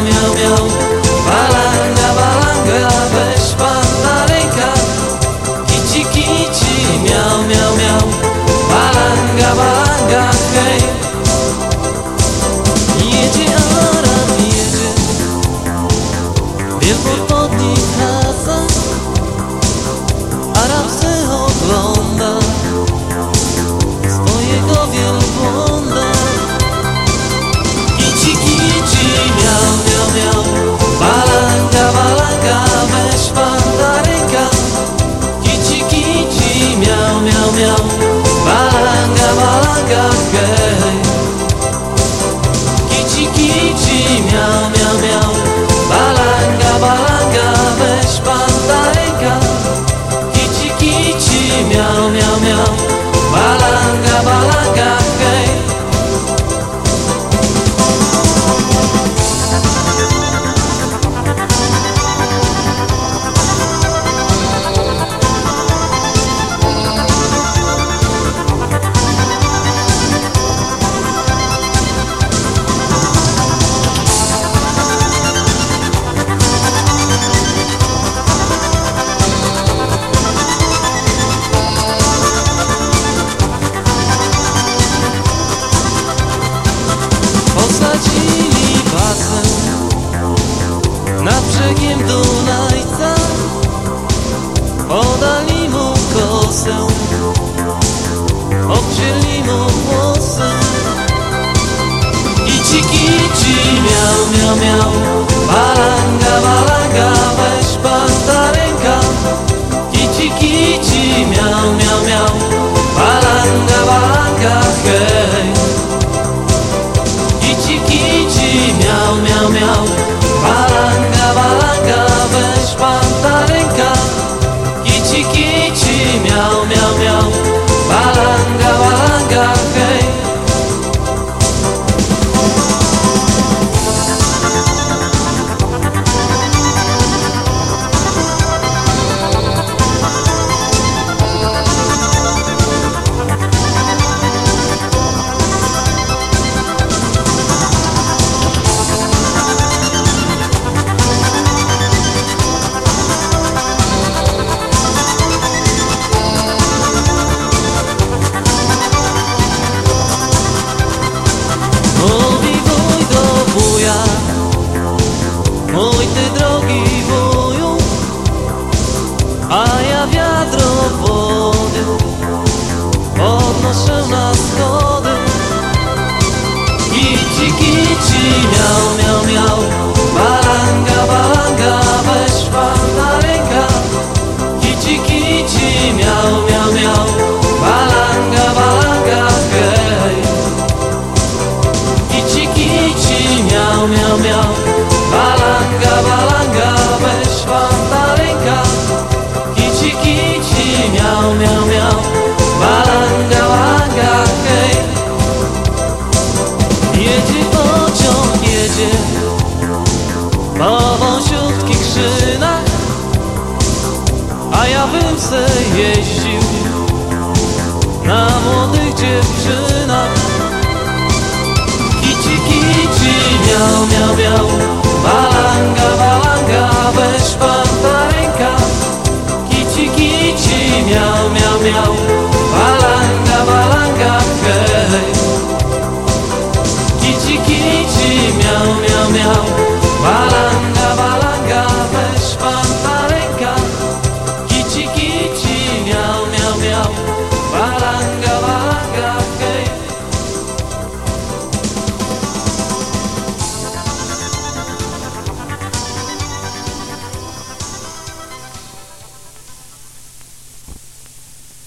meu, meu, meu. Gaggai Kitty Kitty Miau Miau brzegiem Dunajca Podali mu kosę. Obcięli mu włosy. Kici, kici, miał, miał, miał Balanga, balanga, miał, miał, Balanga, balanga, weź pan ta ręka. Kici, kici, miał, miał, miał Balanga, balanga, hej. Jedzie pociąg, jedzie Po wąsiutkich szynach A ja bym se jeździł Na młodych dziewczynach miał, miał Balanga, balanga, weź pan ręka. Kici, kici, miał, miał, miał.